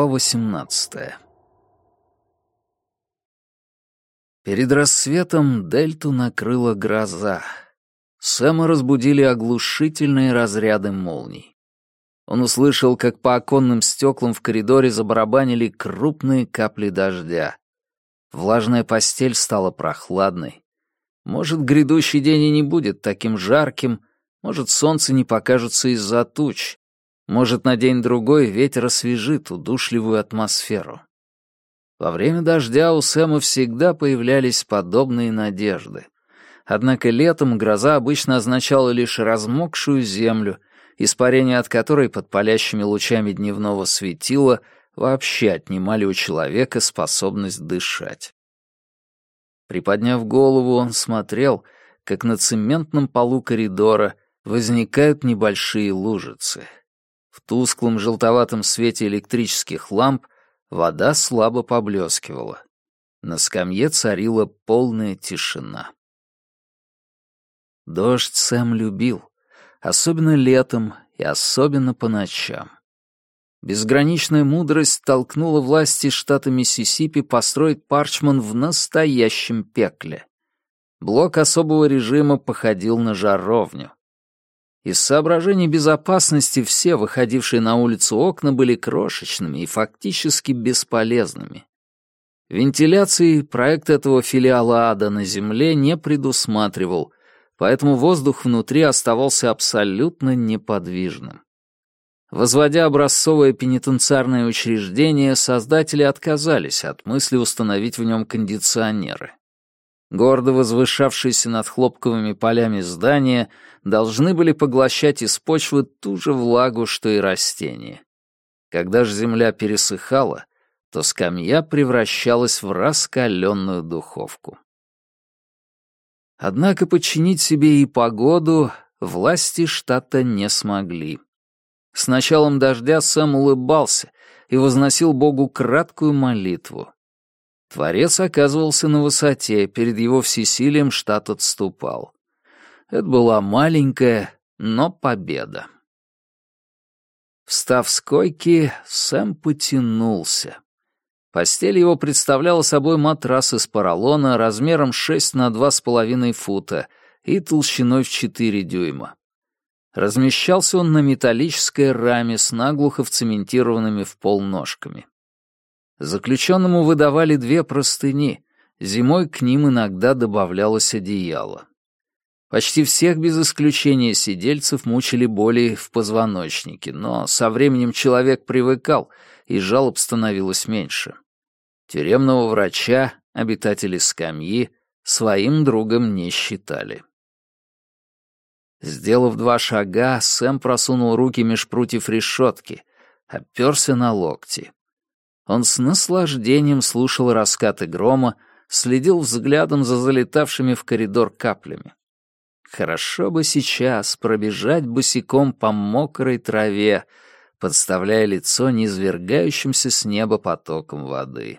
Глава 18 Перед рассветом Дельту накрыла гроза. Сэма разбудили оглушительные разряды молний. Он услышал, как по оконным стеклам в коридоре забарабанили крупные капли дождя. Влажная постель стала прохладной. Может, грядущий день и не будет таким жарким, может, солнце не покажется из-за туч, может, на день-другой ветер освежит удушливую атмосферу. Во время дождя у Сэма всегда появлялись подобные надежды. Однако летом гроза обычно означала лишь размокшую землю, испарение от которой под палящими лучами дневного светила вообще отнимали у человека способность дышать. Приподняв голову, он смотрел, как на цементном полу коридора возникают небольшие лужицы — тусклом желтоватом свете электрических ламп вода слабо поблескивала. На скамье царила полная тишина. Дождь Сэм любил, особенно летом и особенно по ночам. Безграничная мудрость толкнула власти штата Миссисипи построить Парчман в настоящем пекле. Блок особого режима походил на жаровню. Из соображений безопасности все выходившие на улицу окна были крошечными и фактически бесполезными. Вентиляции проект этого филиала ада на Земле не предусматривал, поэтому воздух внутри оставался абсолютно неподвижным. Возводя образцовое пенитенциарное учреждение, создатели отказались от мысли установить в нем кондиционеры. Гордо возвышавшиеся над хлопковыми полями здания должны были поглощать из почвы ту же влагу, что и растения. Когда же земля пересыхала, то скамья превращалась в раскаленную духовку. Однако подчинить себе и погоду власти штата не смогли. С началом дождя Сэм улыбался и возносил Богу краткую молитву. Творец оказывался на высоте, перед его всесилием штат отступал. Это была маленькая, но победа. Встав с койки, Сэм потянулся. Постель его представляла собой матрас из поролона размером 6 на 2,5 фута и толщиной в 4 дюйма. Размещался он на металлической раме с наглухо вцементированными в пол ножками. Заключенному выдавали две простыни, зимой к ним иногда добавлялось одеяло. Почти всех без исключения сидельцев мучили боли в позвоночнике, но со временем человек привыкал, и жалоб становилось меньше. Тюремного врача обитатели скамьи своим другом не считали. Сделав два шага, Сэм просунул руки меж прутьев решетки, оперся на локти. Он с наслаждением слушал раскаты грома, следил взглядом за залетавшими в коридор каплями. Хорошо бы сейчас пробежать босиком по мокрой траве, подставляя лицо низвергающимся с неба потоком воды.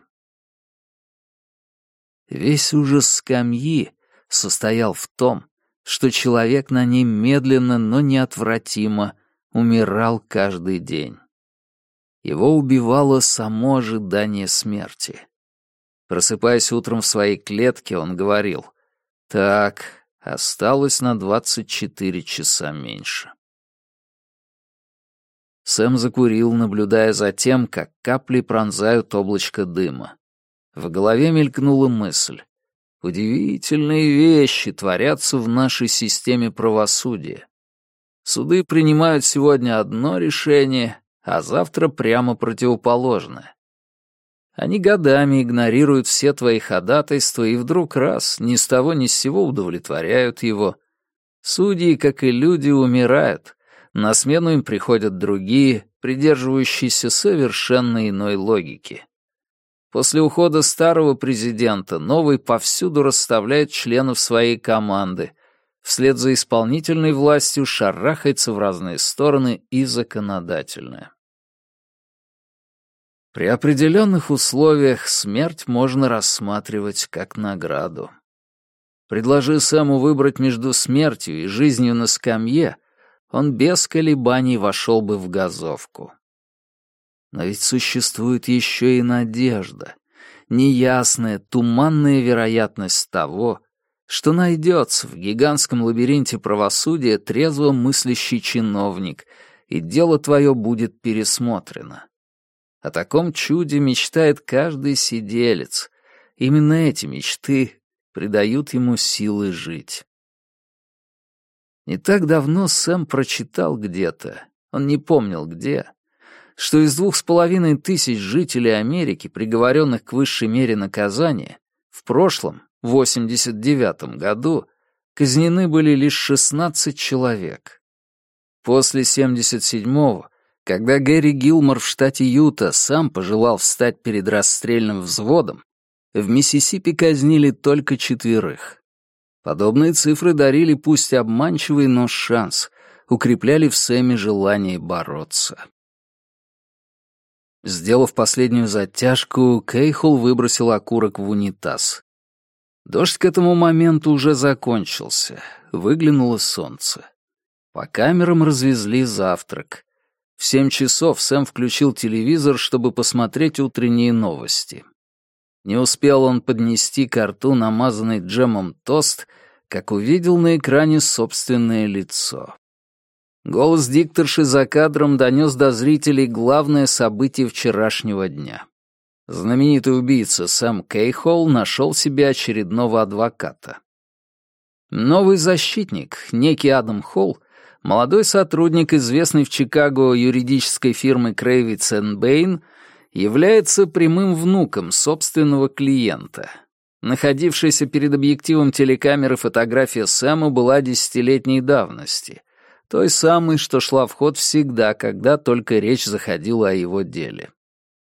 Весь ужас скамьи состоял в том, что человек на ней медленно, но неотвратимо умирал каждый день. Его убивало само ожидание смерти. Просыпаясь утром в своей клетке, он говорил, «Так, осталось на 24 часа меньше». Сэм закурил, наблюдая за тем, как капли пронзают облачко дыма. В голове мелькнула мысль. Удивительные вещи творятся в нашей системе правосудия. Суды принимают сегодня одно решение, а завтра прямо противоположное. Они годами игнорируют все твои ходатайства и вдруг раз, ни с того ни с сего удовлетворяют его. Судьи, как и люди, умирают. На смену им приходят другие, придерживающиеся совершенно иной логики. После ухода старого президента новый повсюду расставляет членов своей команды, вслед за исполнительной властью шарахается в разные стороны и законодательная. При определенных условиях смерть можно рассматривать как награду. Предложи Сэму выбрать между смертью и жизнью на скамье, он без колебаний вошел бы в газовку. Но ведь существует еще и надежда, неясная, туманная вероятность того, что найдется в гигантском лабиринте правосудия трезво мыслящий чиновник, и дело твое будет пересмотрено. О таком чуде мечтает каждый сиделец. Именно эти мечты придают ему силы жить. Не так давно Сэм прочитал где-то, он не помнил где, что из двух с половиной тысяч жителей Америки, приговоренных к высшей мере наказания, в прошлом, в 89 году, казнены были лишь 16 человек. После 77-го, когда Гэри Гилмор в штате Юта сам пожелал встать перед расстрельным взводом, в Миссисипи казнили только четверых. Подобные цифры дарили пусть обманчивый, но шанс, укрепляли в Сэме желание бороться. Сделав последнюю затяжку, Кейхол выбросил окурок в унитаз. Дождь к этому моменту уже закончился. Выглянуло солнце. По камерам развезли завтрак. В семь часов Сэм включил телевизор, чтобы посмотреть утренние новости. Не успел он поднести к рту намазанный джемом тост, как увидел на экране собственное лицо. Голос дикторши за кадром донес до зрителей главное событие вчерашнего дня. Знаменитый убийца Сэм Кейхолл нашел себе очередного адвоката. Новый защитник, некий Адам Холл, молодой сотрудник известной в Чикаго юридической фирмы Крейвиц Бэйн, является прямым внуком собственного клиента. Находившаяся перед объективом телекамеры фотография Сэма была десятилетней давности — той самой, что шла в ход всегда, когда только речь заходила о его деле.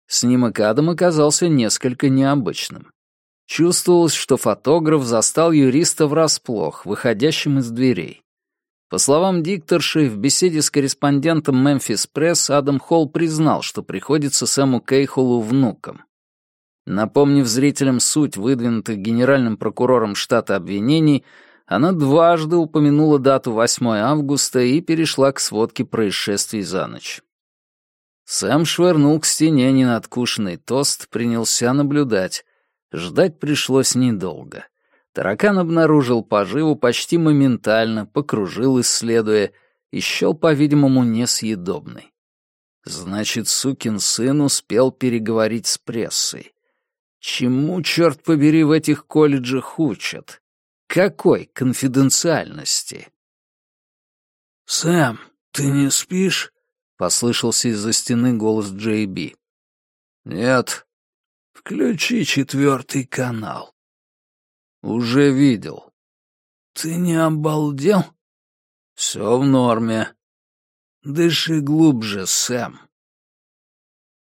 Снимок Адам оказался несколько необычным. Чувствовалось, что фотограф застал юриста врасплох, выходящим из дверей. По словам дикторши, в беседе с корреспондентом Мемфис Пресс Адам Холл признал, что приходится Сэму Кейхолу внуком. Напомнив зрителям суть выдвинутых генеральным прокурором штата обвинений, она дважды упомянула дату 8 августа и перешла к сводке происшествий за ночь. Сэм швырнул к стене ненадкушенный тост, принялся наблюдать. Ждать пришлось недолго. Таракан обнаружил поживу почти моментально, покружил, исследуя, и счел, по-видимому, несъедобный. Значит, сукин сын успел переговорить с прессой. Чему, черт побери, в этих колледжах учат? Какой конфиденциальности? «Сэм, ты не спишь?» — послышался из-за стены голос Джей Би. «Нет. Включи четвертый канал». «Уже видел». «Ты не обалдел?» «Все в норме». «Дыши глубже, Сэм».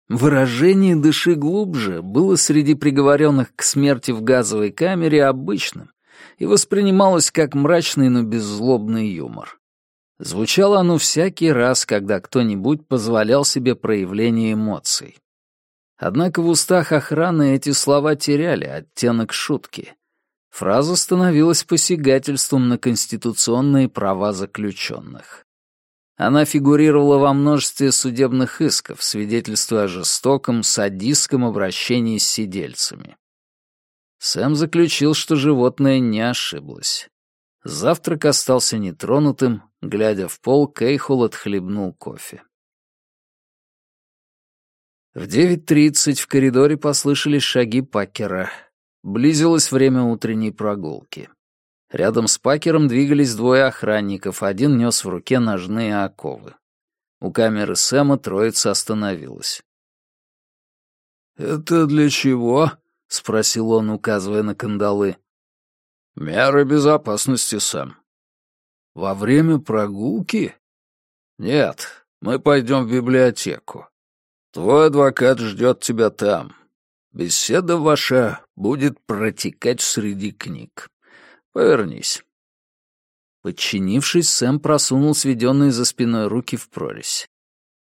Выражение «дыши глубже» было среди приговоренных к смерти в газовой камере обычным, и воспринималось как мрачный, но беззлобный юмор. Звучало оно всякий раз, когда кто-нибудь позволял себе проявление эмоций. Однако в устах охраны эти слова теряли оттенок шутки. Фраза становилась посягательством на конституционные права заключенных. Она фигурировала во множестве судебных исков, свидетельствуя о жестоком, садистском обращении с сидельцами. Сэм заключил, что животное не ошиблось. Завтрак остался нетронутым, глядя в пол, Кейхол отхлебнул кофе. В 9.30 в коридоре послышались шаги Пакера. Близилось время утренней прогулки. Рядом с Пакером двигались двое охранников, один нес в руке ножные оковы. У камеры Сэма троица остановилась. «Это для чего?» — спросил он, указывая на кандалы. «Меры безопасности, Сэм». «Во время прогулки?» «Нет, мы пойдем в библиотеку. Твой адвокат ждет тебя там. Беседа ваша будет протекать среди книг. Повернись». Подчинившись, Сэм просунул сведенные за спиной руки в прорезь.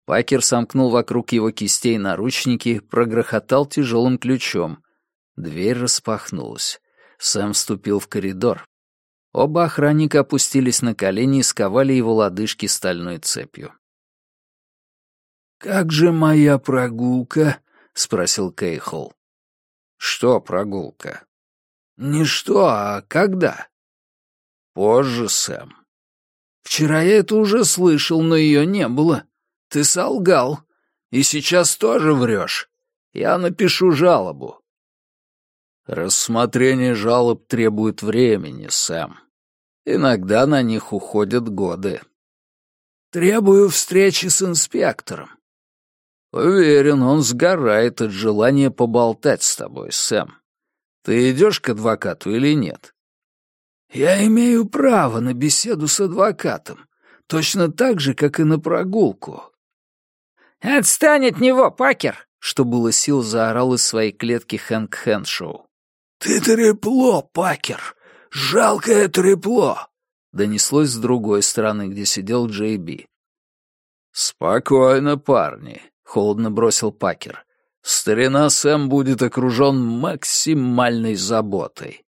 Пакер сомкнул вокруг его кистей наручники, прогрохотал тяжелым ключом, Дверь распахнулась. Сэм вступил в коридор. Оба охранника опустились на колени и сковали его лодыжки стальной цепью. «Как же моя прогулка?» — спросил Кейхол. «Что прогулка?» «Не что, а когда?» «Позже, Сэм». «Вчера я это уже слышал, но ее не было. Ты солгал. И сейчас тоже врешь. Я напишу жалобу». «Рассмотрение жалоб требует времени, Сэм. Иногда на них уходят годы». «Требую встречи с инспектором». «Уверен, он сгорает от желания поболтать с тобой, Сэм. Ты идешь к адвокату или нет?» «Я имею право на беседу с адвокатом, точно так же, как и на прогулку». «Отстань от него, Пакер!» — что было сил, заорал из своей клетки Хэнк Хэншоу. «Ты трепло, Пакер! Жалкое трепло!» — донеслось с другой стороны, где сидел Джей Би. «Спокойно, парни», — холодно бросил Пакер. «Старина Сэм будет окружен максимальной заботой».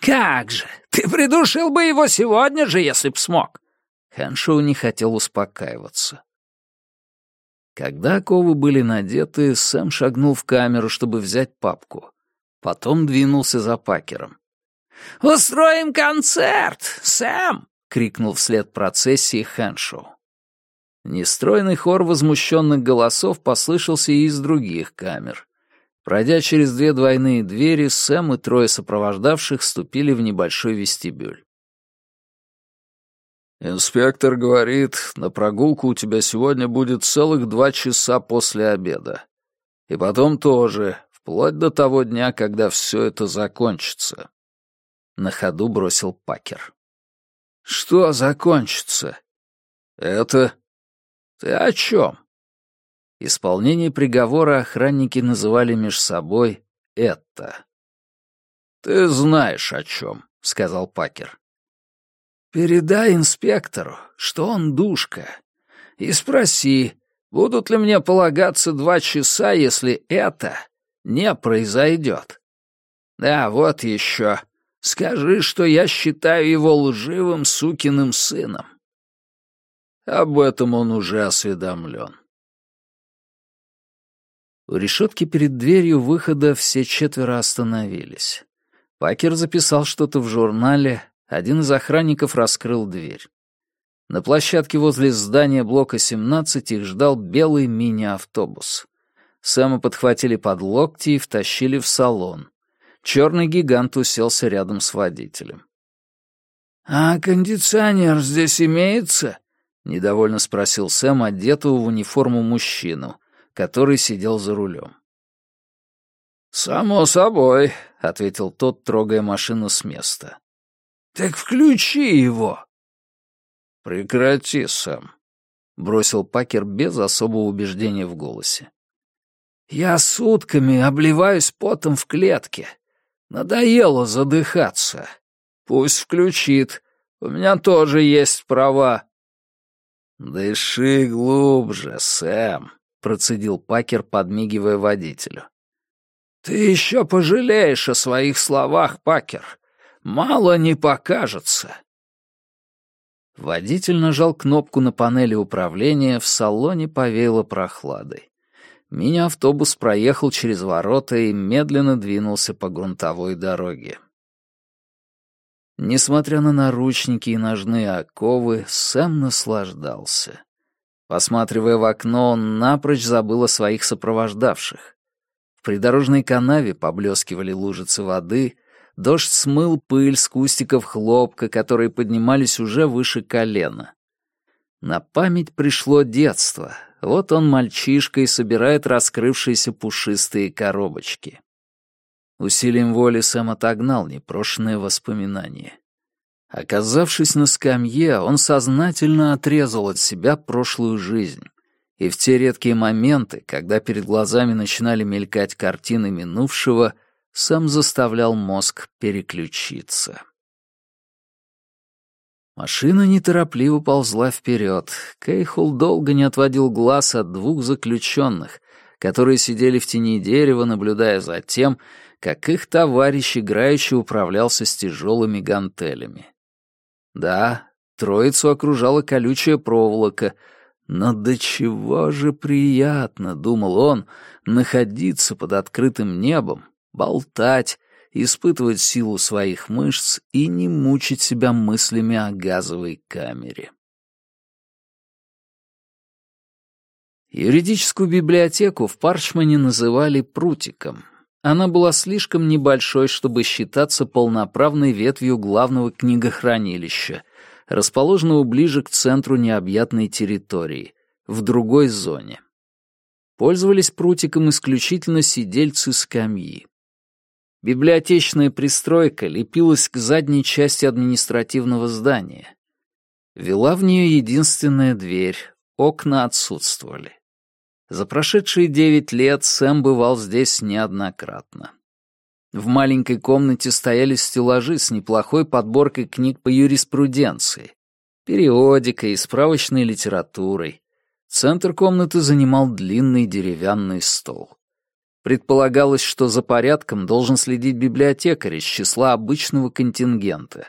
«Как же! Ты придушил бы его сегодня же, если б смог!» Хэншоу не хотел успокаиваться. Когда оковы были надеты, Сэм шагнул в камеру, чтобы взять папку. Потом двинулся за Пакером. «Устроим концерт, Сэм!» — крикнул вслед процессии Хэншоу. Нестройный хор возмущенных голосов послышался и из других камер. Пройдя через две двойные двери, Сэм и трое сопровождавших вступили в небольшой вестибюль. «Инспектор говорит, на прогулку у тебя сегодня будет целых два часа после обеда. И потом тоже, вплоть до того дня, когда все это закончится». На ходу бросил Пакер. «Что закончится?» «Это...» «Ты о чем?» Исполнение приговора охранники называли меж собой «это». «Ты знаешь, о чем», — сказал Пакер. «Передай инспектору, что он душка, и спроси, будут ли мне полагаться два часа, если это не произойдет. Да, вот еще. Скажи, что я считаю его лживым сукиным сыном». Об этом он уже осведомлен. У решетки перед дверью выхода все четверо остановились. Пакер записал что-то в журнале, один из охранников раскрыл дверь. На площадке возле здания блока 17 их ждал белый мини-автобус. Сэма подхватили под локти и втащили в салон. Черный гигант уселся рядом с водителем. «А кондиционер здесь имеется?» — недовольно спросил Сэм, одетого в униформу мужчину — который сидел за рулем. «Само собой», — ответил тот, трогая машину с места. «Так включи его!» «Прекрати, Сэм», — бросил Пакер без особого убеждения в голосе. «Я сутками обливаюсь потом в клетке. Надоело задыхаться. Пусть включит. У меня тоже есть права». «Дыши глубже, Сэм», — процедил Пакер, подмигивая водителю. «Ты еще пожалеешь о своих словах, Пакер. Мало не покажется». Водитель нажал кнопку на панели управления, в салоне повеяло прохладой. Мини-автобус проехал через ворота и медленно двинулся по грунтовой дороге. Несмотря на наручники и ножные оковы, Сэм наслаждался. Посматривая в окно, он напрочь забыл о своих сопровождавших. В придорожной канаве поблескивали лужицы воды, дождь смыл пыль с кустиков хлопка, которые поднимались уже выше колена. На память пришло детство. Вот он мальчишка и собирает раскрывшиеся пушистые коробочки. Усилием воли Сэм отогнал непрошенные воспоминания. Оказавшись на скамье, он сознательно отрезал от себя прошлую жизнь. И в те редкие моменты, когда перед глазами начинали мелькать картины минувшего, сам заставлял мозг переключиться. Машина неторопливо ползла вперед. Кейхул долго не отводил глаз от двух заключенных, которые сидели в тени дерева, наблюдая за тем, как их товарищ играюще управлялся с тяжелыми гантелями. Да, троицу окружала колючая проволока, Но до чего же приятно, думал он, находиться под открытым небом, болтать, испытывать силу своих мышц и не мучить себя мыслями о газовой камере. Юридическую библиотеку в Парчмане называли «прутиком». Она была слишком небольшой, чтобы считаться полноправной ветвью главного книгохранилища, расположенного ближе к центру необъятной территории, в другой зоне. Пользовались прутиком исключительно сидельцы скамьи. Библиотечная пристройка лепилась к задней части административного здания. Вела в нее единственная дверь, окна отсутствовали. За прошедшие девять лет Сэм бывал здесь неоднократно. В маленькой комнате стояли стеллажи с неплохой подборкой книг по юриспруденции, периодикой и справочной литературой. Центр комнаты занимал длинный деревянный стол. Предполагалось, что за порядком должен следить библиотекарь из числа обычного контингента.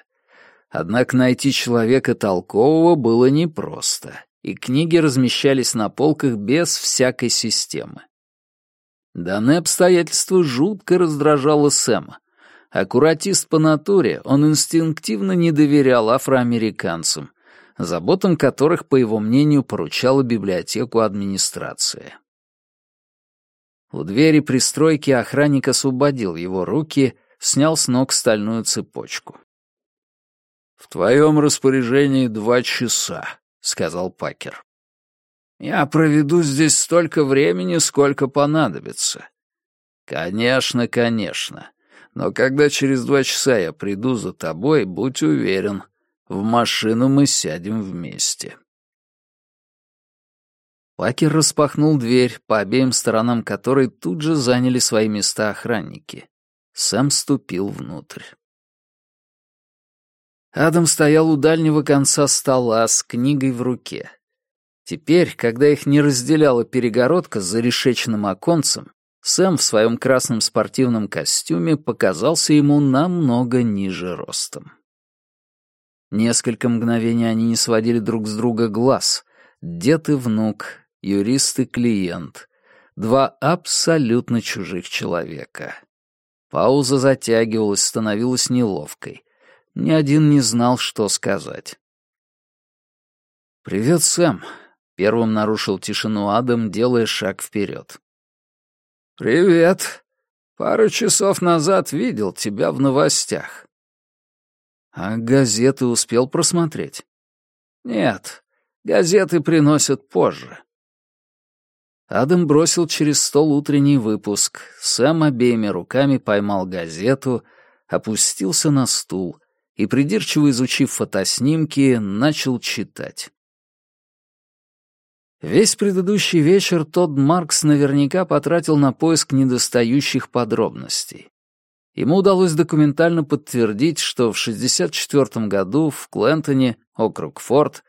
Однако найти человека толкового было непросто, и книги размещались на полках без всякой системы. Данное обстоятельство жутко раздражало Сэма. Аккуратист по натуре, он инстинктивно не доверял афроамериканцам, заботам которых, по его мнению, поручала библиотеку администрация. У двери пристройки охранник освободил его руки, снял с ног стальную цепочку. «В твоем распоряжении два часа», — сказал Пакер. Я проведу здесь столько времени, сколько понадобится. Конечно, конечно. Но когда через два часа я приду за тобой, будь уверен, в машину мы сядем вместе. Пакер распахнул дверь, по обеим сторонам которой тут же заняли свои места охранники. Сэм ступил внутрь. Адам стоял у дальнего конца стола с книгой в руке. Теперь, когда их не разделяла перегородка с зарешеченным оконцем, Сэм в своем красном спортивном костюме показался ему намного ниже ростом. Несколько мгновений они не сводили друг с друга глаз. Дед и внук, юрист и клиент. Два абсолютно чужих человека. Пауза затягивалась, становилась неловкой. Ни один не знал, что сказать. «Привет, Сэм», Первым нарушил тишину Адам, делая шаг вперед. «Привет. Пару часов назад видел тебя в новостях». «А газеты успел просмотреть?» «Нет, газеты приносят позже». Адам бросил через стол утренний выпуск. Сэм обеими руками поймал газету, опустился на стул и, придирчиво изучив фотоснимки, начал читать. Весь предыдущий вечер Тодд Маркс наверняка потратил на поиск недостающих подробностей. Ему удалось документально подтвердить, что в 1964 году в Клентоне, округ Форд,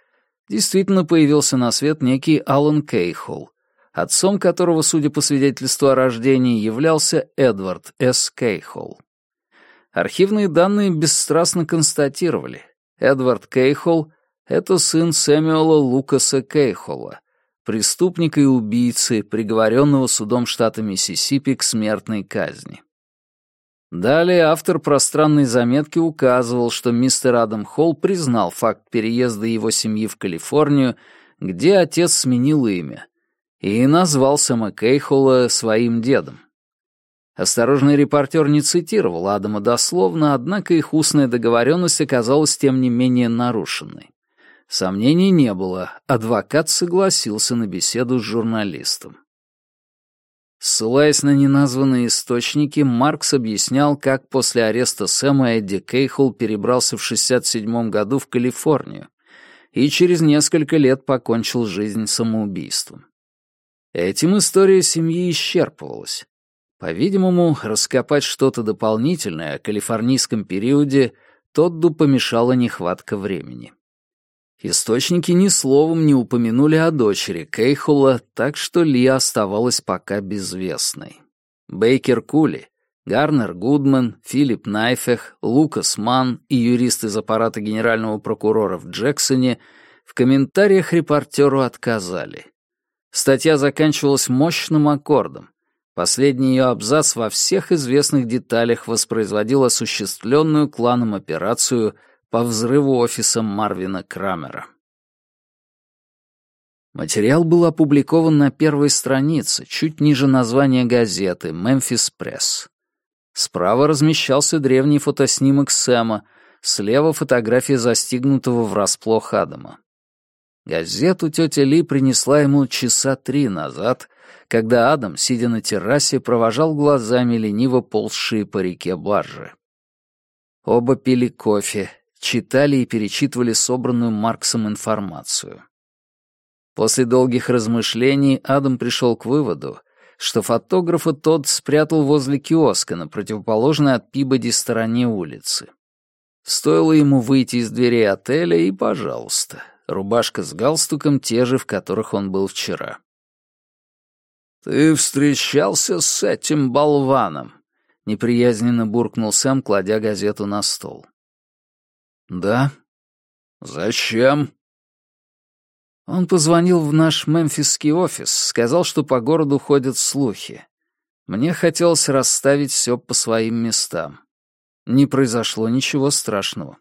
действительно появился на свет некий Алан Кейхол, отцом которого, судя по свидетельству о рождении, являлся Эдвард С. Кейхол. Архивные данные бесстрастно констатировали, Эдвард Кейхол — это сын Сэмюэла Лукаса Кейхола — преступника и убийцы, приговоренного судом штата Миссисипи к смертной казни. Далее автор пространной заметки указывал, что мистер Адам Холл признал факт переезда его семьи в Калифорнию, где отец сменил имя, и назвал Сэма Кейхола своим дедом. Осторожный репортер не цитировал Адама дословно, однако их устная договоренность оказалась тем не менее нарушенной. Сомнений не было, адвокат согласился на беседу с журналистом. Ссылаясь на неназванные источники, Маркс объяснял, как после ареста Сэма Эдди Кейхол перебрался в 67 году в Калифорнию и через несколько лет покончил жизнь самоубийством. Этим история семьи исчерпывалась. По-видимому, раскопать что-то дополнительное о калифорнийском периоде Тодду помешала нехватка времени. Источники ни словом не упомянули о дочери Кейхола, так что Ли оставалась пока безвестной. Бейкер Кули, Гарнер Гудман, Филипп Найфех, Лукас Манн и юрист из аппарата генерального прокурора в Джексоне В комментариях репортеру отказали. Статья заканчивалась мощным аккордом. Последний ее абзац во всех известных деталях воспроизводил осуществленную кланом операцию по взрыву офиса Марвина Крамера. Материал был опубликован на первой странице, чуть ниже названия газеты «Мемфис Пресс». Справа размещался древний фотоснимок Сэма, слева фотография застигнутого врасплох Адама. Газету тетя Ли принесла ему часа три назад, когда Адам, сидя на террасе, провожал глазами лениво ползшие по реке баржи. Оба пили кофе, читали и перечитывали собранную Марксом информацию. После долгих размышлений Адам пришел к выводу, что фотографа тот спрятал возле киоска на противоположной от Пибоди стороне улицы. Стоило ему выйти из дверей отеля, и, пожалуйста, рубашка с галстуком те же, в которых он был вчера. «Ты встречался с этим болваном?» — неприязненно буркнул Сэм, кладя газету на стол. «Да». «Зачем?» Он позвонил в наш мемфисский офис, сказал, что по городу ходят слухи. Мне хотелось расставить все по своим местам. Не произошло ничего страшного.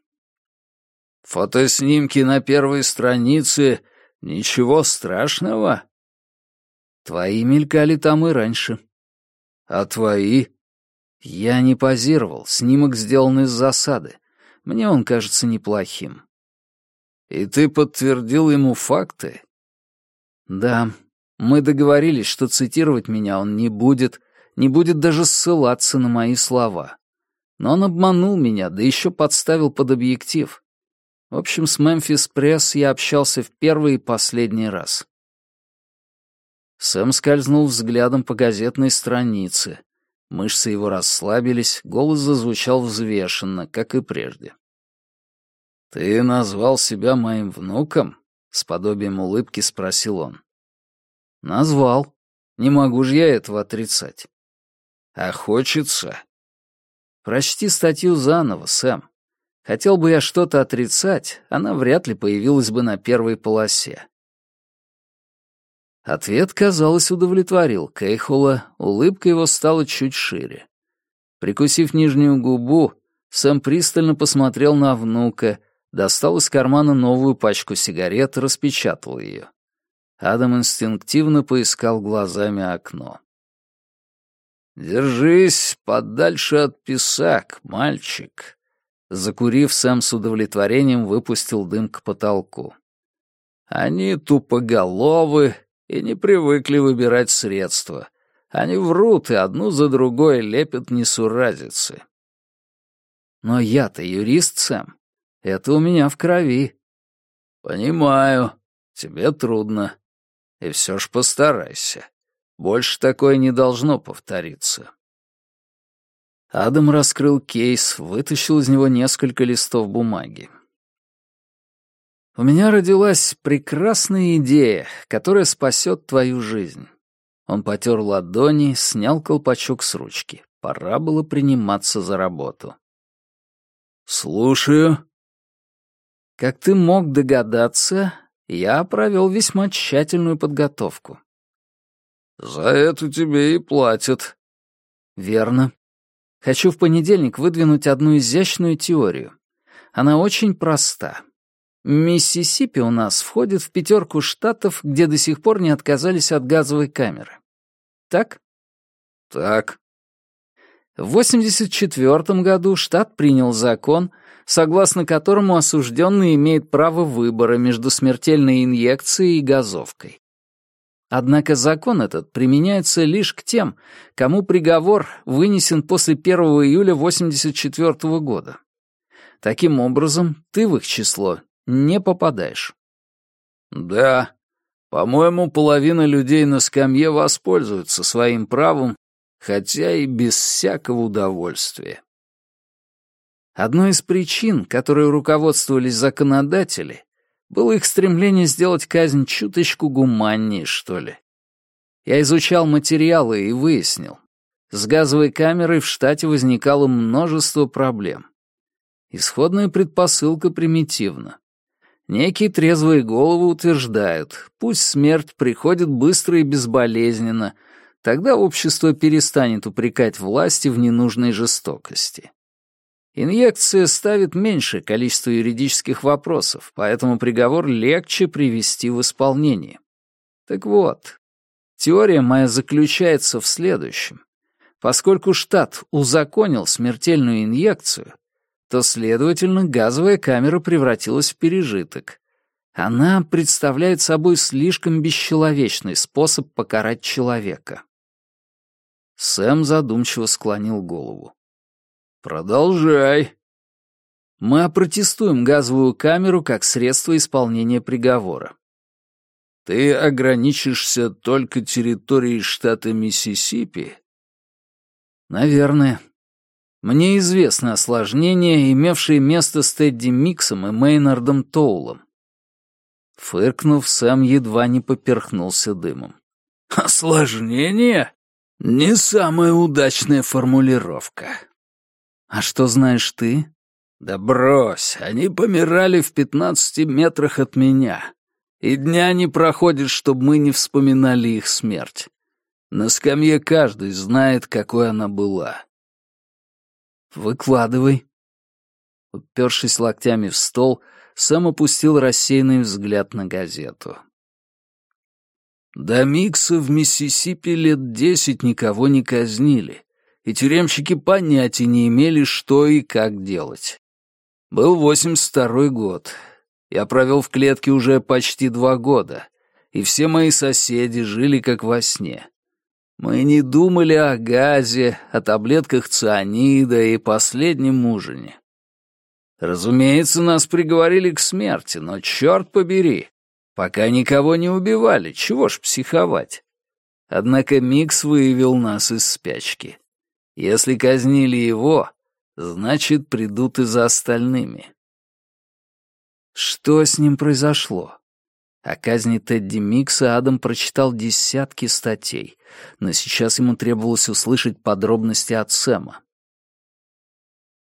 Фотоснимки на первой странице — ничего страшного? Твои мелькали там и раньше. А твои? Я не позировал, снимок сделан из засады. Мне он кажется неплохим. «И ты подтвердил ему факты?» «Да. Мы договорились, что цитировать меня он не будет, не будет даже ссылаться на мои слова. Но он обманул меня, да еще подставил под объектив. В общем, с Мемфис Пресс я общался в первый и последний раз». Сэм скользнул взглядом по газетной странице. Мышцы его расслабились, голос зазвучал взвешенно, как и прежде. «Ты назвал себя моим внуком?» — с подобием улыбки спросил он. «Назвал. Не могу же я этого отрицать». «А хочется?» «Прочти статью заново, Сэм. Хотел бы я что-то отрицать, она вряд ли появилась бы на первой полосе». Ответ, казалось, удовлетворил Кейхула, улыбка его стала чуть шире. Прикусив нижнюю губу, Сэм пристально посмотрел на внука — достал из кармана новую пачку сигарет распечатал ее. Адам инстинктивно поискал глазами окно. «Держись подальше от писак, мальчик», Закурив, Сэм с удовлетворением выпустил дым к потолку. «Они тупоголовы и не привыкли выбирать средства. Они врут и одну за другой лепят несуразицы». «Но я-то юрист, Сэм. Это у меня в крови. Понимаю, тебе трудно. И все ж постарайся. Больше такое не должно повториться. Адам раскрыл кейс, вытащил из него несколько листов бумаги. У меня родилась прекрасная идея, которая спасет твою жизнь. Он потер ладони, снял колпачок с ручки. Пора было приниматься за работу. «Слушаю», как ты мог догадаться, я провел весьма тщательную подготовку. За это тебе и платят. Верно. Хочу в понедельник выдвинуть одну изящную теорию. Она очень проста. Миссисипи у нас входит в пятерку штатов, где до сих пор не отказались от газовой камеры. Так? Так. В 1984 году штат принял закон, согласно которому осужденный имеет право выбора между смертельной инъекцией и газовкой. Однако закон этот применяется лишь к тем, кому приговор вынесен после 1 июля 1984 года. Таким образом, ты в их число не попадаешь. Да, по-моему, половина людей на скамье воспользуются своим правом, хотя и без всякого удовольствия. Одной из причин, которой руководствовались законодатели, было их стремление сделать казнь чуточку гуманнее, что ли. Я изучал материалы и выяснил. С газовой камерой в штате возникало множество проблем. Исходная предпосылка примитивна. Некие трезвые головы утверждают, пусть смерть приходит быстро и безболезненно, тогда общество перестанет упрекать власти в ненужной жестокости. Инъекция ставит меньшее количество юридических вопросов, поэтому приговор легче привести в исполнение. Так вот, теория моя заключается в следующем. Поскольку штат узаконил смертельную инъекцию, то, следовательно, газовая камера превратилась в пережиток. Она представляет собой слишком бесчеловечный способ покарать человека. Сэм задумчиво склонил голову. «Продолжай». Мы опротестуем газовую камеру как средство исполнения приговора. Ты ограничишься только территорией штата Миссисипи? Наверное. Мне известны осложнения, имевшие место с Тедди Миксом и Мейнардом Тоулом. Фыркнув, сам едва не поперхнулся дымом. «Осложнения? Не самая удачная формулировка. «А что знаешь ты?» «Да брось, они помирали в пятнадцати метрах от меня. И дня не проходит, чтобы мы не вспоминали их смерть. На скамье каждый знает, какой она была». «Выкладывай». Упершись локтями в стол, Сэм опустил рассеянный взгляд на газету. До Микса в Миссисипи лет десять никого не казнили и тюремщики понятия не имели, что и как делать. Был 82-й год. Я провел в клетке уже почти два года, и все мои соседи жили как во сне. Мы не думали о газе, о таблетках цианида и последнем ужине. Разумеется, нас приговорили к смерти, но черт побери, пока никого не убивали, чего ж психовать. Однако Микс выявил нас из спячки. Если казнили его, значит, придут и за остальными. Что с ним произошло? О казни Тедди Микса Адам прочитал десятки статей, но сейчас ему требовалось услышать подробности от Сэма.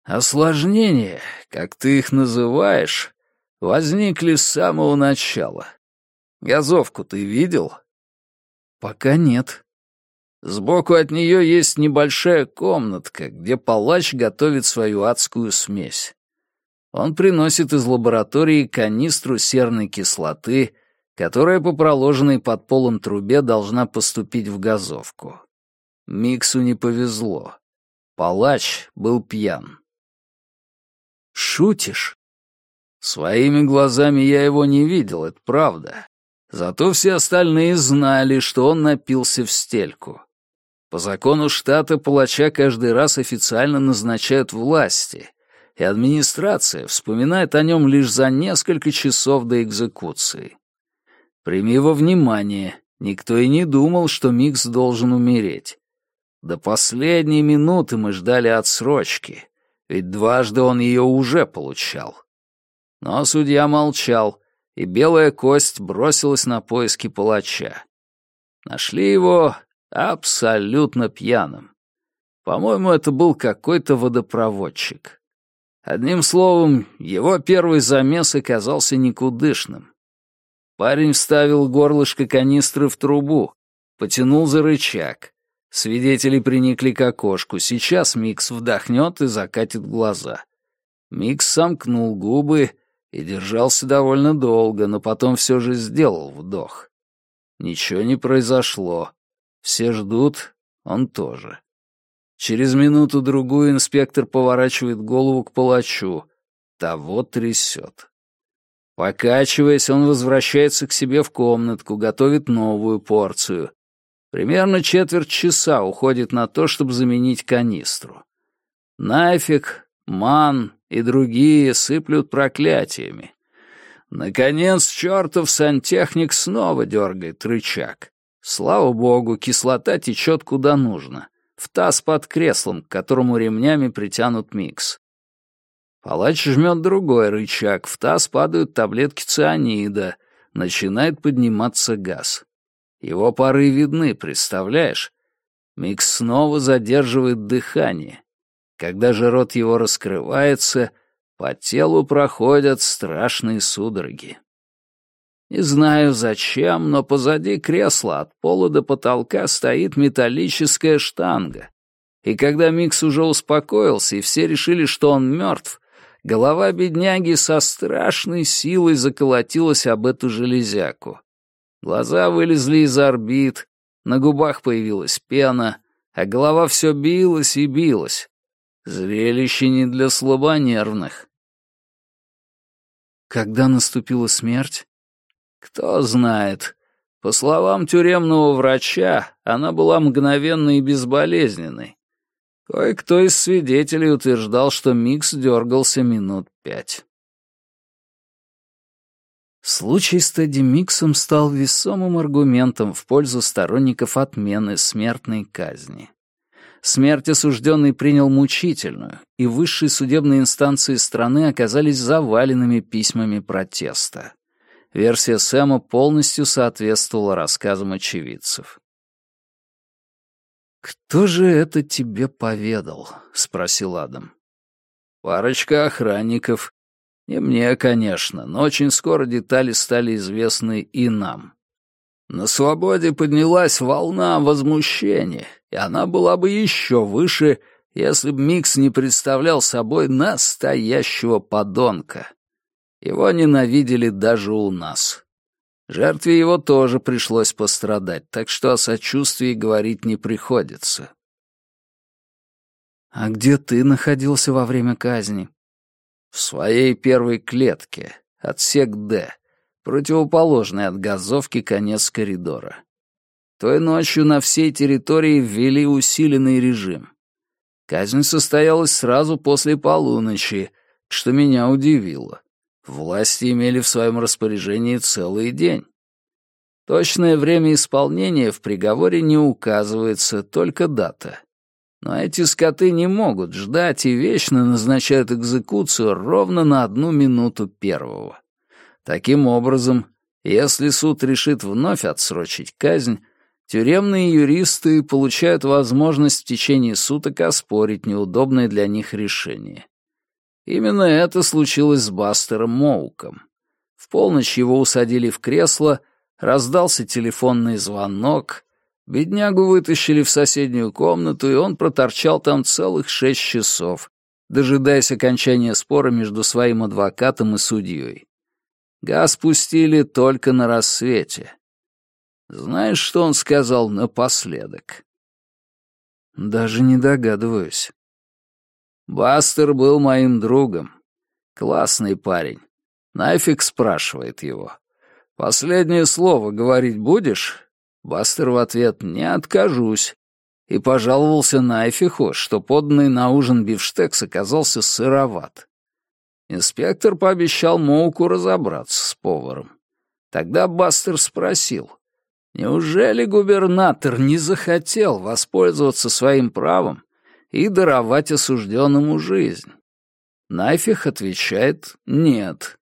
«Осложнения, как ты их называешь, возникли с самого начала. Газовку ты видел?» «Пока нет. Сбоку от нее есть небольшая комнатка, где палач готовит свою адскую смесь. Он приносит из лаборатории канистру серной кислоты, которая по проложенной под полом трубе должна поступить в газовку. Миксу не повезло. Палач был пьян. «Шутишь?» Своими глазами я его не видел, это правда. Зато все остальные знали, что он напился в стельку. По закону штата палача каждый раз официально назначают власти, и администрация вспоминает о нем лишь за несколько часов до экзекуции. Прими во внимание, никто и не думал, что Микс должен умереть. До последней минуты мы ждали отсрочки, ведь дважды он ее уже получал. Но судья молчал, и белая кость бросилась на поиски палача. Нашли его Абсолютно пьяным. По-моему, это был какой-то водопроводчик. Одним словом, его первый замес оказался никудышным. Парень вставил горлышко канистры в трубу, потянул за рычаг. Свидетели приникли к окошку. Сейчас Микс вдохнет и закатит глаза. Микс сомкнул губы и держался довольно долго, но потом все же сделал вдох. Ничего не произошло. Все ждут, он тоже. Через минуту-другую инспектор поворачивает голову к палачу. Того трясет. Покачиваясь, он возвращается к себе в комнатку, готовит новую порцию. Примерно четверть часа уходит на то, чтобы заменить канистру. Найфик, Ман и другие сыплют проклятиями. Наконец, чертов сантехник снова дергает рычаг. Слава богу, кислота течет куда нужно. В таз под креслом, к которому ремнями притянут микс. Палач жмет другой рычаг, в таз падают таблетки цианида, начинает подниматься газ. Его пары видны, представляешь? Микс снова задерживает дыхание. Когда же рот его раскрывается, По телу проходят страшные судороги. Не знаю зачем, но позади кресла от пола до потолка стоит металлическая штанга. И когда Микс уже успокоился, и все решили, что он мертв, голова бедняги со страшной силой заколотилась об эту железяку. Глаза вылезли из орбит, на губах появилась пена, а голова все билась и билась. Зрелище не для слабонервных. Когда наступила смерть? Кто знает. По словам тюремного врача, она была мгновенной и безболезненной. Кое-кто из свидетелей утверждал, что Микс дергался минут пять. Случай с Тедди Миксом стал весомым аргументом в пользу сторонников отмены смертной казни. Смерть осужденный принял мучительную, и высшие судебные инстанции страны оказались заваленными письмами протеста версия Сэма полностью соответствовала рассказам очевидцев. «Кто же это тебе поведал?» — спросил Адам. «Парочка охранников. Не мне, конечно, но очень скоро детали стали известны и нам. На свободе поднялась волна возмущения, и она была бы еще выше, если бы Микс не представлял собой настоящего подонка. Его ненавидели даже у нас. Жертве его тоже пришлось пострадать, так что о сочувствии говорить не приходится. «А где ты находился во время казни?» «В своей первой клетке, отсек Д, противоположный от газовки конец коридора. Той ночью на всей территории ввели усиленный режим. Казнь состоялась сразу после полуночи, что меня удивило. Власти имели в своем распоряжении целый день. Точное время исполнения в приговоре не указывается, только дата. Но эти скоты не могут ждать и вечно назначают экзекуцию ровно на одну минуту первого. Таким образом, если суд решит вновь отсрочить казнь, тюремные юристы получают возможность в течение суток оспорить неудобное для них решение. Именно это случилось с Бастером Моуком. В полночь его усадили в кресло, раздался телефонный звонок, беднягу вытащили в соседнюю комнату, и он проторчал там целых шесть часов, дожидаясь окончания спора между своим адвокатом и судьей. Газ пустили только на рассвете. Знаешь, что он сказал напоследок? Даже не догадываюсь. Бастер был моим другом. Классный парень. Найфик спрашивает его. «Последнее слово говорить будешь?» Бастер в ответ «Не откажусь» и пожаловался Найфиху, что поданный на ужин бифштекс оказался сыроват. Инспектор пообещал Моуку разобраться с поваром. Тогда Бастер спросил, неужели губернатор не захотел воспользоваться своим правом и даровать осужденному жизнь. Найфих отвечает «нет».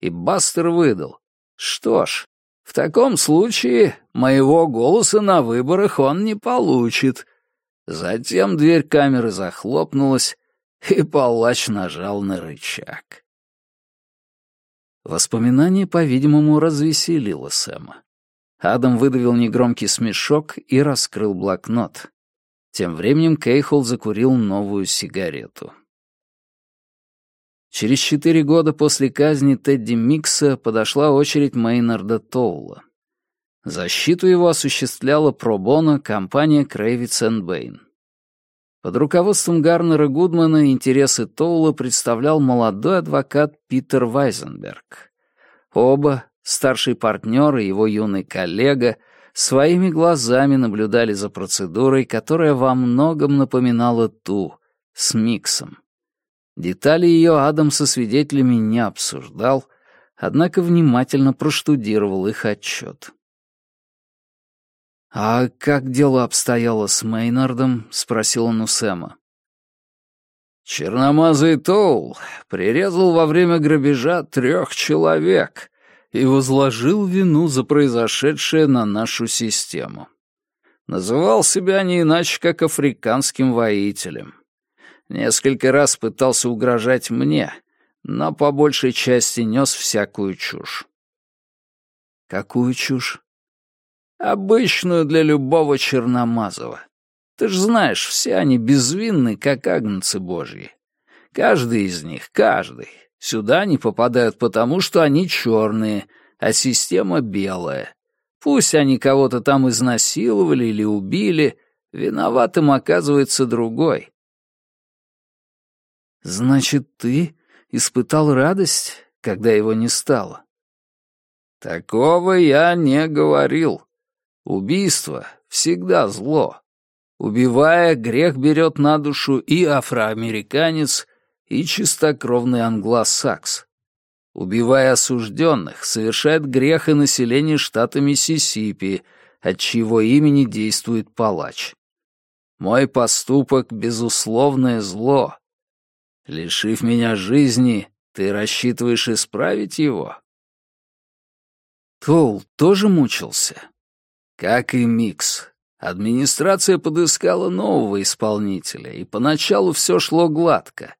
И Бастер выдал. Что ж, в таком случае моего голоса на выборах он не получит. Затем дверь камеры захлопнулась, и палач нажал на рычаг. Воспоминание, по-видимому, развеселило Сэма. Адам выдавил негромкий смешок и раскрыл блокнот. Тем временем Кейхол закурил новую сигарету. Через четыре года после казни Тедди Микса подошла очередь Мейнарда Тоула. Защиту его осуществляла пробона компания Крейвиц Бэйн. Под руководством Гарнера Гудмана интересы Тоула представлял молодой адвокат Питер Вайзенберг. Оба, старший партнер и его юный коллега, своими глазами наблюдали за процедурой, которая во многом напоминала ту, с миксом. Детали ее Адам со свидетелями не обсуждал, однако внимательно проштудировал их отчет. «А как дело обстояло с Мейнардом?» — спросил он у Сэма. «Черномазый Тоул прирезал во время грабежа трех человек», и возложил вину за произошедшее на нашу систему. Называл себя не иначе, как африканским воителем. Несколько раз пытался угрожать мне, но по большей части нес всякую чушь. Какую чушь? Обычную для любого черномазого. Ты ж знаешь, все они безвинны, как агнцы божьи. Каждый из них, каждый. Сюда не попадают потому, что они черные, а система белая. Пусть они кого-то там изнасиловали или убили, виноватым оказывается другой. Значит, ты испытал радость, когда его не стало? Такого я не говорил. Убийство всегда зло. Убивая, грех берет на душу и афроамериканец, и чистокровный англосакс. Убивая осужденных, совершает грех и население штата Миссисипи, от чьего имени действует палач. Мой поступок — безусловное зло. Лишив меня жизни, ты рассчитываешь исправить его? Тоул тоже мучился? Как и Микс. Администрация подыскала нового исполнителя, и поначалу все шло гладко.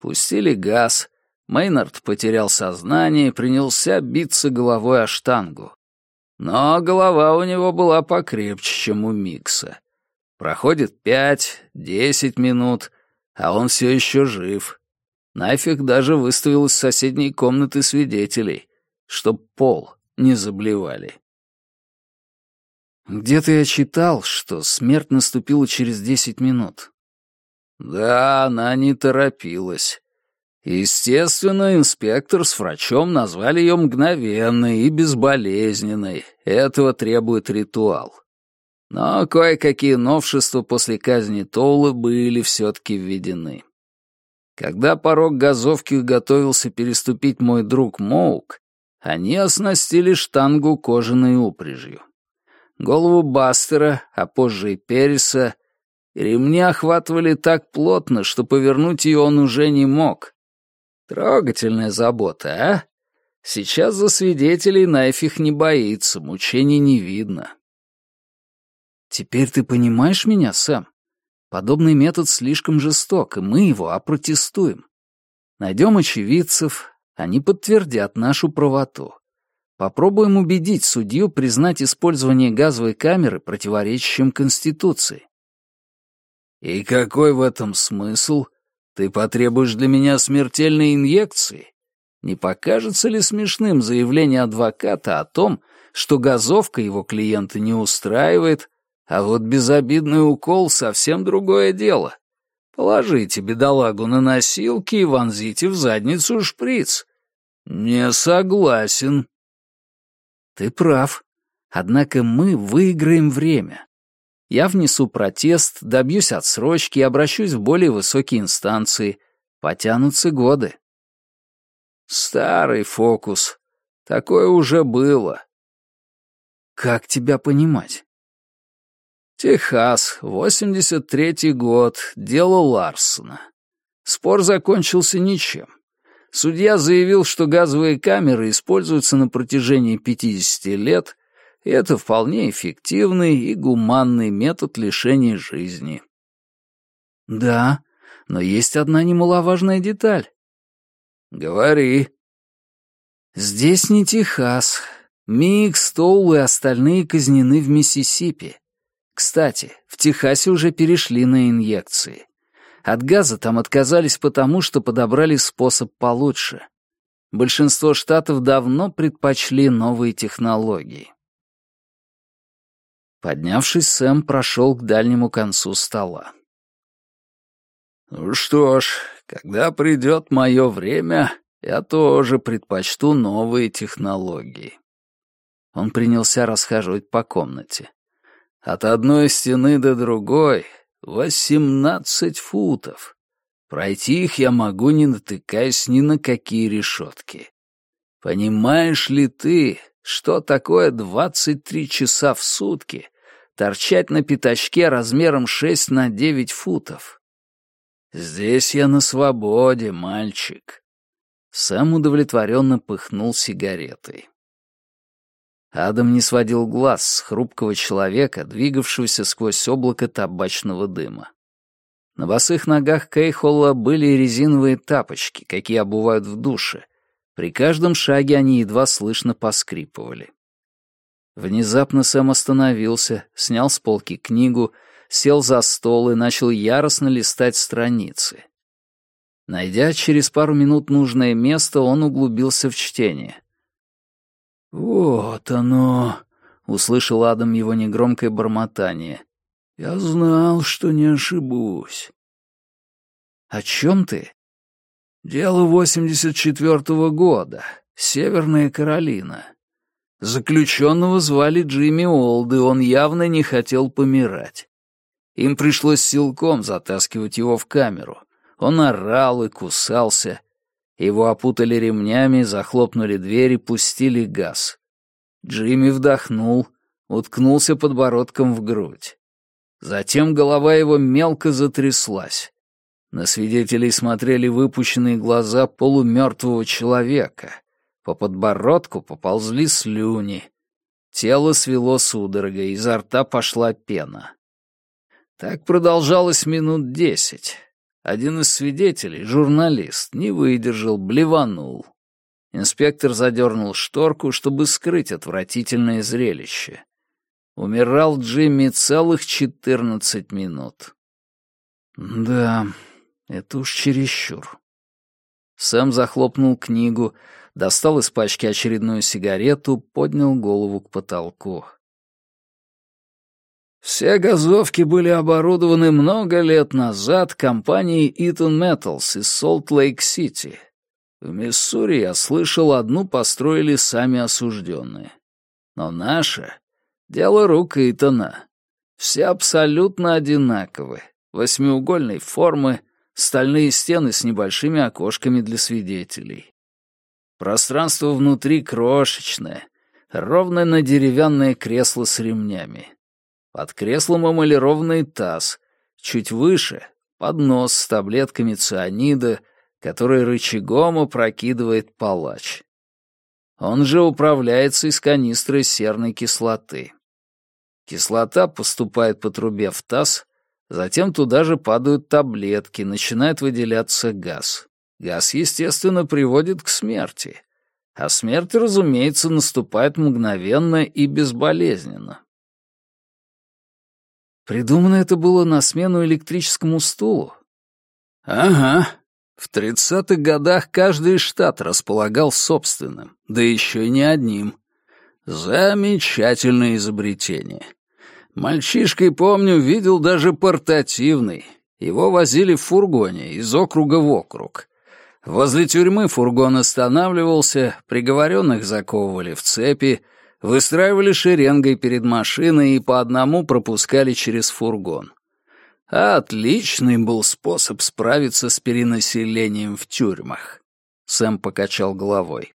Пустили газ, Мейнард потерял сознание и принялся биться головой о штангу. Но голова у него была покрепче, чем у Микса. Проходит пять, десять минут, а он все еще жив. Нафиг даже выставил из соседней комнаты свидетелей, чтоб пол не заблевали. Где-то я читал, что смерть наступила через десять минут. Да, она не торопилась. Естественно, инспектор с врачом назвали ее мгновенной и безболезненной. Этого требует ритуал. Но кое-какие новшества после казни Тоула были все-таки введены. Когда порог газовки готовился переступить мой друг Моук, они оснастили штангу кожаной упряжью. Голову Бастера, а позже и Переса, ремни охватывали так плотно, что повернуть ее он уже не мог. Трогательная забота, а? Сейчас за свидетелей Найфих не боится, мучений не видно. Теперь ты понимаешь меня, Сэм? Подобный метод слишком жесток, и мы его опротестуем. Найдем очевидцев, они подтвердят нашу правоту. Попробуем убедить судью признать использование газовой камеры противоречащим Конституции. И какой в этом смысл? Ты потребуешь для меня смертельной инъекции? Не покажется ли смешным заявление адвоката о том, что газовка его клиента не устраивает, а вот безобидный укол — совсем другое дело? Положите бедолагу на носилки и вонзите в задницу шприц. Не согласен. Ты прав. Однако мы выиграем время. Я внесу протест, добьюсь отсрочки и обращусь в более высокие инстанции. Потянутся годы. Старый фокус. Такое уже было. Как тебя понимать? Техас, 83-й год, дело Ларсона. Спор закончился ничем. Судья заявил, что газовые камеры используются на протяжении 50 лет, и это вполне эффективный и гуманный метод лишения жизни. Да, но есть одна немаловажная деталь. Говори. Здесь не Техас. Мик, Стоул и остальные казнены в Миссисипи. Кстати, в Техасе уже перешли на инъекции. От газа там отказались потому, что подобрали способ получше. Большинство штатов давно предпочли новые технологии. Поднявшись, Сэм прошел к дальнему концу стола. «Ну что ж, когда придет мое время, я тоже предпочту новые технологии». Он принялся расхаживать по комнате. «От одной стены до другой Восемнадцать футов. Пройти их я могу, не натыкаясь ни на какие решетки. Понимаешь ли ты, что такое двадцать три часа в сутки торчать на пятачке размером шесть на девять футов? Здесь я на свободе, мальчик. Сэм удовлетворенно пыхнул сигаретой. Адам не сводил глаз с хрупкого человека, двигавшегося сквозь облако табачного дыма. На босых ногах Кейхолла были резиновые тапочки, какие обувают в душе. При каждом шаге они едва слышно поскрипывали. Внезапно Сэм остановился, снял с полки книгу, сел за стол и начал яростно листать страницы. Найдя через пару минут нужное место, он углубился в чтение. «Вот оно!» — услышал Адам его негромкое бормотание. «Я знал, что не ошибусь». «О чем ты?» «Дело 84-го года. Северная Каролина. Заключенного звали Джимми Олд, и он явно не хотел помирать. Им пришлось силком затаскивать его в камеру. Он орал и кусался. Его опутали ремнями, захлопнули дверь и пустили газ. Джимми вдохнул, уткнулся подбородком в грудь. Затем голова его мелко затряслась. На свидетелей смотрели выпущенные глаза полумертвого человека. По подбородку поползли слюни. Тело свело судорогой, изо рта пошла пена. Так продолжалось минут десять. Один из свидетелей, журналист, не выдержал, блеванул. Инспектор задернул шторку, чтобы скрыть отвратительное зрелище. Умирал Джимми целых четырнадцать минут. Да, это уж чересчур. Сэм захлопнул книгу, достал из пачки очередную сигарету, поднял голову к потолку. Все газовки были оборудованы много лет назад компанией Eaton Metals из Солт-Лейк-Сити. В Миссури я слышал, одну построили сами осужденные. Но наша — дело рук Итана. Все абсолютно одинаковы, восьмиугольной формы, стальные стены с небольшими окошками для свидетелей. Пространство внутри крошечное, ровно на деревянное кресло с ремнями. Под креслом эмалированный таз, чуть выше — поднос с таблетками цианида, который рычагом опрокидывает палач. Он же управляется из канистры серной кислоты. Кислота поступает по трубе в таз, затем туда же падают таблетки, начинает выделяться газ. Газ, естественно, приводит к смерти. А смерть, разумеется, наступает мгновенно и безболезненно. Придумано это было на смену электрическому стулу. Ага. В тридцатых годах каждый штат располагал собственным, да еще и не одним. Замечательное изобретение. Мальчишкой, помню, видел даже портативный. Его возили в фургоне из округа в округ. Возле тюрьмы фургон останавливался, приговоренных заковывали в цепи, выстраивали шеренгой перед машиной и по одному пропускали через фургон. Отличный был способ справиться с перенаселением в тюрьмах. Сэм покачал головой.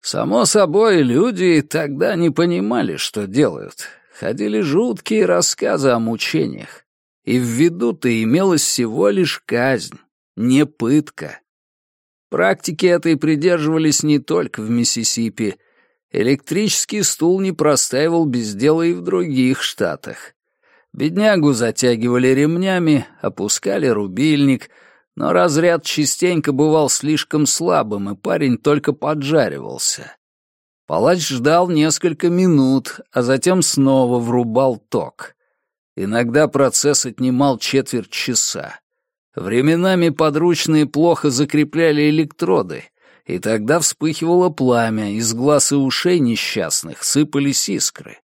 Само собой, люди тогда не понимали, что делают. Ходили жуткие рассказы о мучениях. И в виду-то имелась всего лишь казнь, не пытка. Практики этой придерживались не только в Миссисипи. Электрический стул не простаивал без дела и в других штатах. Беднягу затягивали ремнями, опускали рубильник, но разряд частенько бывал слишком слабым, и парень только поджаривался. Палач ждал несколько минут, а затем снова врубал ток. Иногда процесс отнимал четверть часа. Временами подручные плохо закрепляли электроды, и тогда вспыхивало пламя, из глаз и ушей несчастных сыпались искры.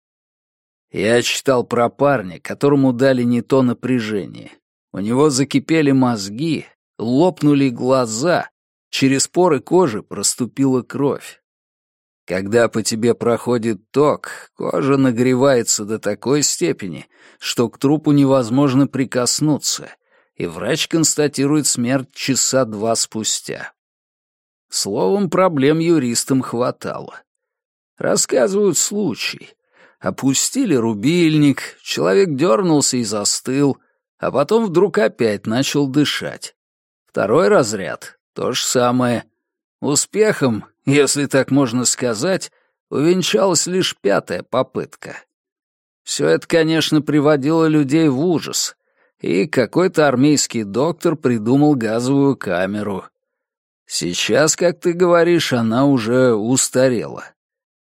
Я читал про парня, которому дали не то напряжение. У него закипели мозги, лопнули глаза, через поры кожи проступила кровь. Когда по тебе проходит ток, кожа нагревается до такой степени, что к трупу невозможно прикоснуться, и врач констатирует смерть часа два спустя. Словом, проблем юристам хватало. Рассказывают случай. Опустили рубильник, человек дернулся и застыл, а потом вдруг опять начал дышать. Второй разряд — то же самое. Успехом, если так можно сказать, увенчалась лишь пятая попытка. Все это, конечно, приводило людей в ужас, и какой-то армейский доктор придумал газовую камеру. Сейчас, как ты говоришь, она уже устарела.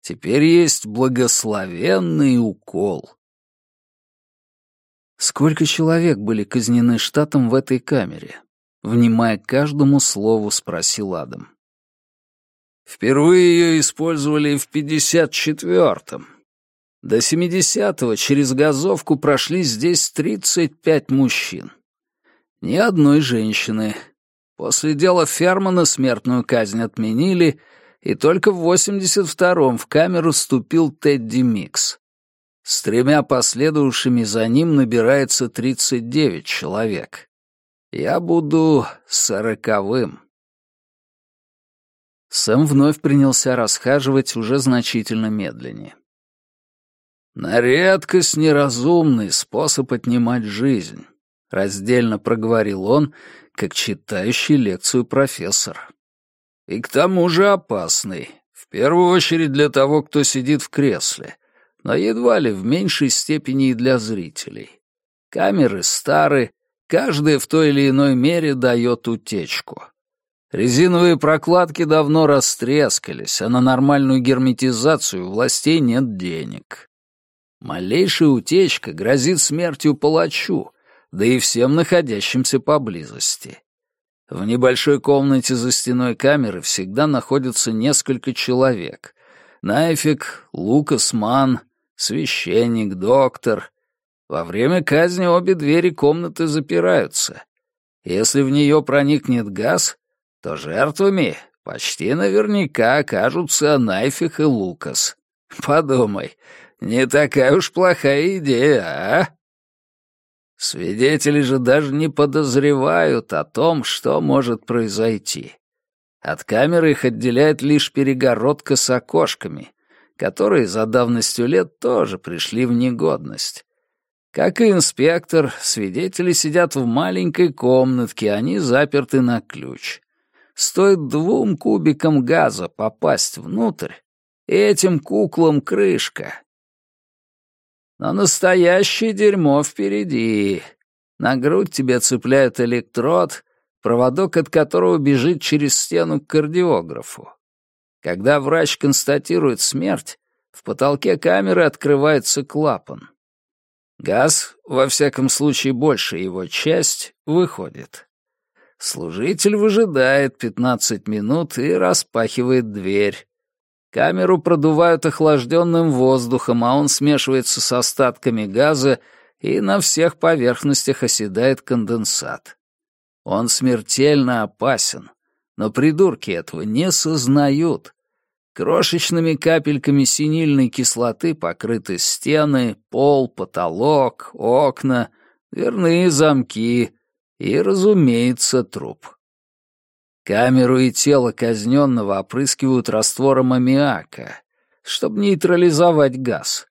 Теперь есть благословенный укол. Сколько человек были казнены штатом в этой камере? Внимая каждому слову, спросил Адам. Впервые ее использовали в 54-м. До 70-го через газовку прошли здесь 35 мужчин. Ни одной женщины. После дела Фермана смертную казнь отменили, и только в 82-м в камеру вступил Тедди Микс. С тремя последовавшими за ним набирается 39 человек. Я буду сороковым. Сэм вновь принялся расхаживать уже значительно медленнее. «На редкость неразумный способ отнимать жизнь», — раздельно проговорил он, как читающий лекцию профессор. «И к тому же опасный, в первую очередь для того, кто сидит в кресле, но едва ли в меньшей степени и для зрителей. Камеры старые, каждая в той или иной мере дает утечку. Резиновые прокладки давно растрескались, а на нормальную герметизацию у властей нет денег. Малейшая утечка грозит смертью палачу, да и всем находящимся поблизости. В небольшой комнате за стеной камеры всегда находится несколько человек. Найфик, Лукас Ман, священник, доктор. Во время казни обе двери комнаты запираются. Если в нее проникнет газ, то жертвами почти наверняка окажутся Найфих и Лукас. Подумай, не такая уж плохая идея, а? Свидетели же даже не подозревают о том, что может произойти. От камеры их отделяет лишь перегородка с окошками, которые за давностью лет тоже пришли в негодность. Как и инспектор, свидетели сидят в маленькой комнатке, они заперты на ключ. Стоит двум кубикам газа попасть внутрь, и этим куклам крышка. Но настоящее дерьмо впереди. На грудь тебе цепляют электрод, проводок от которого бежит через стену к кардиографу. Когда врач констатирует смерть, в потолке камеры открывается клапан. Газ, во всяком случае большая его часть, выходит. Служитель выжидает 15 минут и распахивает дверь. Камеру продувают охлажденным воздухом, а он смешивается с остатками газа, и на всех поверхностях оседает конденсат. Он смертельно опасен, но придурки этого не сознают. Крошечными капельками синильной кислоты покрыты стены, пол, потолок, окна, дверные замки, и, разумеется, труп. Камеру и тело казненного опрыскивают раствором аммиака, чтобы нейтрализовать газ.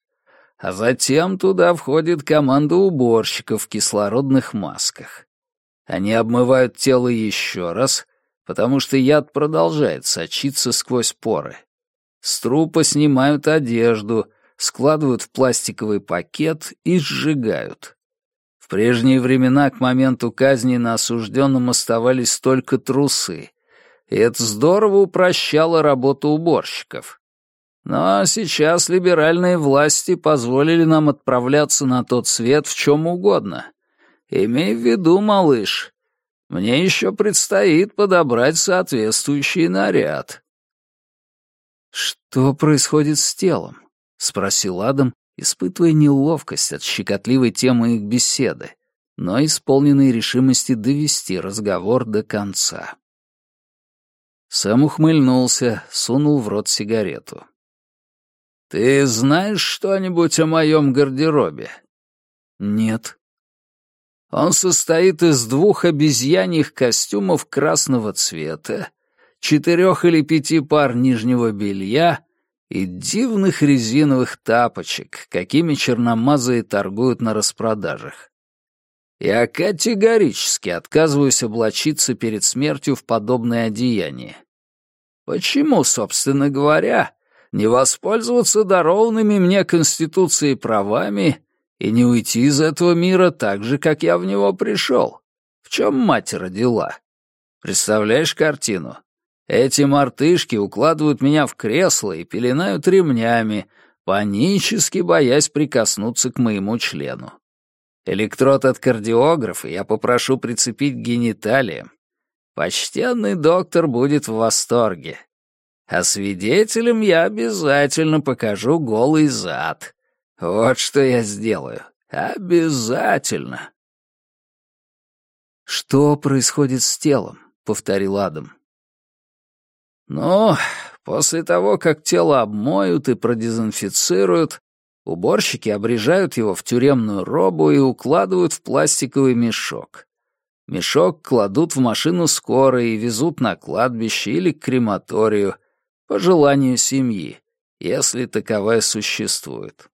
А затем туда входит команда уборщиков в кислородных масках. Они обмывают тело еще раз, потому что яд продолжает сочиться сквозь поры. С трупа снимают одежду, складывают в пластиковый пакет и сжигают. В прежние времена к моменту казни на осужденном оставались только трусы, и это здорово упрощало работу уборщиков. Но сейчас либеральные власти позволили нам отправляться на тот свет в чем угодно. Имей в виду, малыш, мне еще предстоит подобрать соответствующий наряд. «Что происходит с телом?» — спросил Адам, испытывая неловкость от щекотливой темы их беседы, но исполненной решимости довести разговор до конца. Сэм ухмыльнулся, сунул в рот сигарету. «Ты знаешь что-нибудь о моем гардеробе?» «Нет». Он состоит из двух обезьяньих костюмов красного цвета, четырех или пяти пар нижнего белья и дивных резиновых тапочек, какими черномазые торгуют на распродажах. Я категорически отказываюсь облачиться перед смертью в подобное одеяние. Почему, собственно говоря, не воспользоваться дарованными мне Конституцией правами И не уйти из этого мира так же, как я в него пришел. В чем мать родила? Представляешь картину? Эти мартышки укладывают меня в кресло и пеленают ремнями, панически боясь прикоснуться к моему члену. Электрод от кардиографа я попрошу прицепить к гениталиям. Почтенный доктор будет в восторге. А свидетелям я обязательно покажу голый зад. Вот что я сделаю. Обязательно. «Что происходит с телом?» — повторил Адам. «Ну, после того, как тело обмоют и продезинфицируют, уборщики обрежают его в тюремную робу и укладывают в пластиковый мешок. Мешок кладут в машину скорой и везут на кладбище или к крематорию, по желанию семьи, если таковая существует.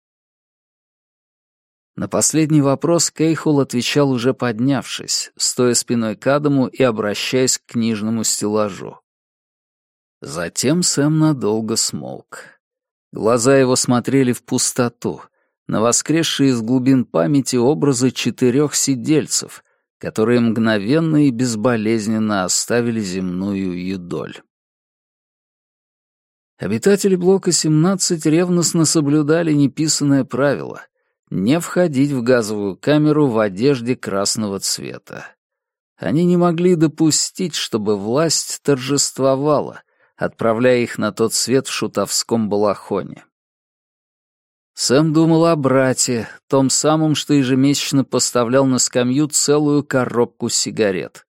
На последний вопрос Кейхул отвечал уже поднявшись, стоя спиной к Адаму и обращаясь к книжному стеллажу. Затем Сэм надолго смолк. Глаза его смотрели в пустоту, на воскресшие из глубин памяти образы четырех сидельцев, которые мгновенно и безболезненно оставили земную юдоль. Обитатели блока 17 ревностно соблюдали неписанное правило — не входить в газовую камеру в одежде красного цвета. Они не могли допустить, чтобы власть торжествовала, отправляя их на тот свет в шутовском балахоне. Сэм думал о брате, том самом, что ежемесячно поставлял на скамью целую коробку сигарет.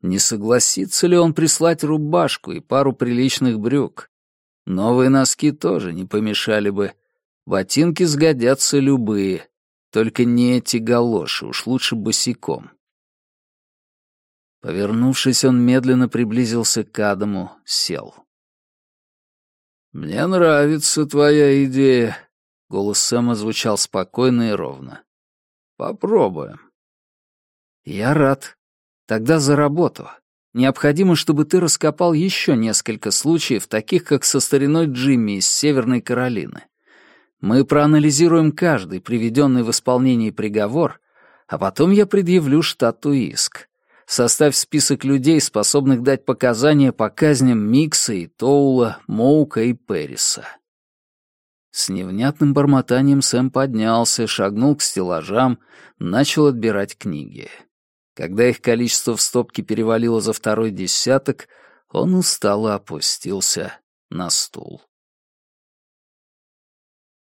Не согласится ли он прислать рубашку и пару приличных брюк? Новые носки тоже не помешали бы. Ботинки сгодятся любые, только не эти галоши, уж лучше босиком. Повернувшись, он медленно приблизился к Адаму, сел. «Мне нравится твоя идея», — голос Сэма звучал спокойно и ровно. «Попробуем». «Я рад. Тогда за работу. Необходимо, чтобы ты раскопал еще несколько случаев, таких как со стариной Джимми из Северной Каролины. Мы проанализируем каждый приведенный в исполнение приговор, а потом я предъявлю штату иск. Составь список людей, способных дать показания по казням Микса и Тоула, Моука и Перриса. С невнятным бормотанием Сэм поднялся, шагнул к стеллажам, начал отбирать книги. Когда их количество в стопке перевалило за второй десяток, он устало опустился на стул.